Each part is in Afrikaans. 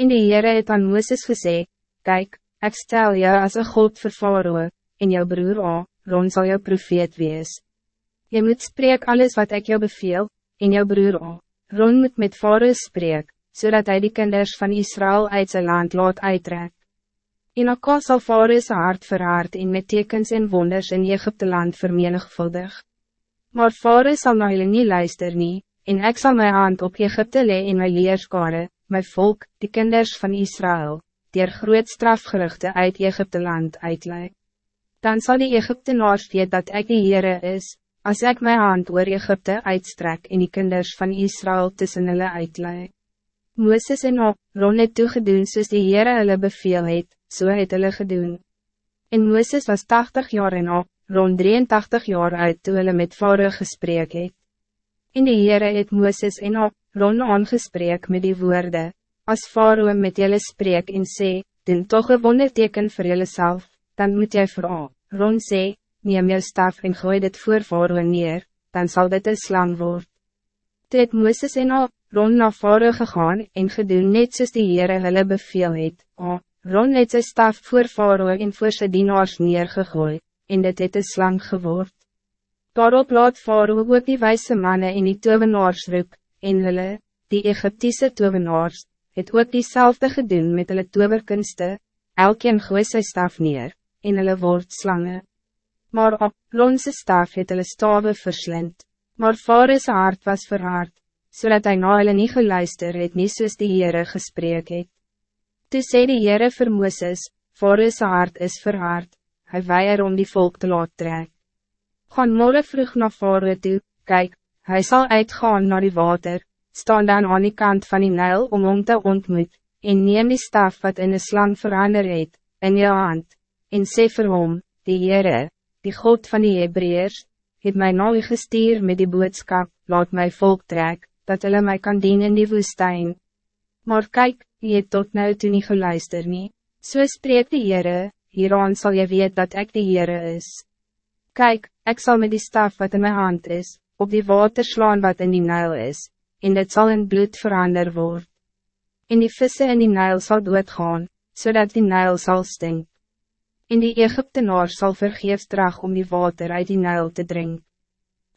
En die Heere het aan Mooses gesê, Kijk, ik stel jou als een God vir Faroe, en jou broer A, Ron zal jou profeet wees. Je moet spreek alles wat ik jou beveel, en jou broer A, Ron moet met Faroe spreek, zodat hij die kinders van Israël uit zijn land laat uittrek. En ook sal Faroe sy hart verhaard en met tekens en wonders in Egypte land vermenigvuldig. Maar Faroe sal na hulle nie luister nie, en ik zal mijn hand op Egypte lee en my leerskare, my volk, die kinders van Israël, die er groot strafgerichte uit Egypte land uitleid. Dan zal die Egyptenaars weet dat ik die Heere is, als ik mijn hand oor Egypte uitstrek en die kinders van Israël tussen hulle uitleid. Mooses en op, Ron het toegedoen soos die Heere hulle beveel het, so het hulle gedoen. En Mooses was 80 jaar en op, Ron 83 jaar uit toe hulle met Faroe gesprek het. En die Heere het Mooses en op, Ron aangesprek met die woorden, als Faroe met julle spreek en sê, doen toch een wonderteken voor julle self, dan moet jy vir al, Ron sê, neem jou staf en gooi dit voor Faroe neer, dan zal dit een slang word. Toe het Mooses en op, Ron na Faroe gegaan en gedoen net soos die Heere hulle beveel het, o, Ron het sy staf voor Faroe en voor sy dienaars neergegooi, en dit het een slang geword. Daarop laat Faroe ook die wijze mannen in die tovenaars roep, en hulle, die Egyptische tovenaars, het ook diezelfde gedoen met hulle toverkunste, elkeen gooi sy staf neer, en hulle word slange. Maar op Ronse staf het hulle stave verslind, maar Faroe's hart was verhard, zodat hij na hulle nie geluister het nie soos die Heere gesprek het. Toe sê die Heere vir Mooses, Faroe's hart is verhard, hy weier om die volk te laat trek gaan morgen vroeg naar voren toe, kijk, hij zal uitgaan naar die water, staan dan aan die kant van die Nijl om om te ontmoet, en neem die staf wat in een slang verander het, in je hand, en sê vir hom, die Heere, die God van die Hebreërs, het mij nou gestuur met die boodskap, laat mij volk trek, dat hulle mij kan dienen in die woestijn. Maar kijk, je het tot nou toe nie geluister nie, so spreek die Heere, hieraan zal je weet dat ik de Heere is. Kijk, ik zal met die staf wat in mijn hand is, op die water slaan wat in die Nijl is, en dit zal in bloed verander worden. En die vissen in die Nijl zal doodgaan, zodat die Nijl zal stink. En die Egyptenaar zal vergeefs drag om die water uit die Nijl te drinken.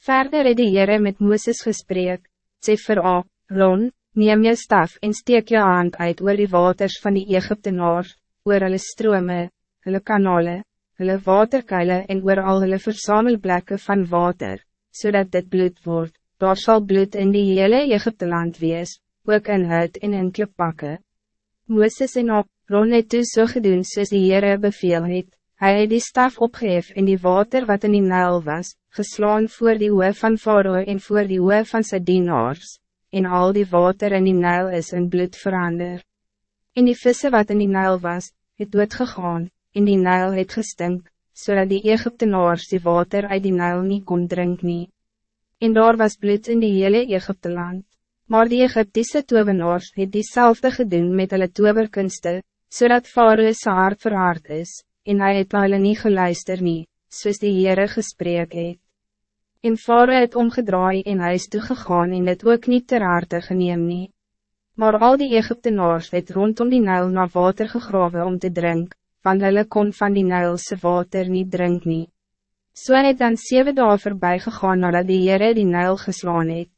Verder het die Heere met Mooses gesprek, sê vir A, Ron, neem je staf en steek je hand uit oor die waters van die Egyptenaar, oor hulle strome, hulle kanale, hulle waterkuile en oor al hulle verzamelplekken van water, zodat dit bloed wordt. daar zal bloed in die hele Egypte land wees, ook in het en in klepakke. Mooses en op, Ron het toe so gedoen soos die Heere beveel het, hy het die staf opgeef in die water wat in die Nijl was, geslaan voor die oe van Faroe en voor die oe van sy dienaars, en al die water in die Nijl is in bloed verander. En die vissen wat in die Nijl was, het doodgegaan, en die Nijl het gestink, zodat die Egyptenaars die water uit die Nijl niet kon drinken. Nie. En daar was bloed in die hele Egypte land. Maar die Egyptische tovenaars het diezelfde gedoen met hulle toverkunste, zodat Faroes hart verhard is, en hij het hulle nie geluister nie, soos die Heere gesprek het. En Faroe het omgedraai en hy is toegegaan en het ook niet ter harte geneem nie. Maar al die Egyptenaars het rondom die Nijl naar water gegraven om te drinken want hulle kon van die Nijlse water niet drink nie. So het dan zeven dagen voorbij gegaan nadat die Heere die Nijl geslaan het.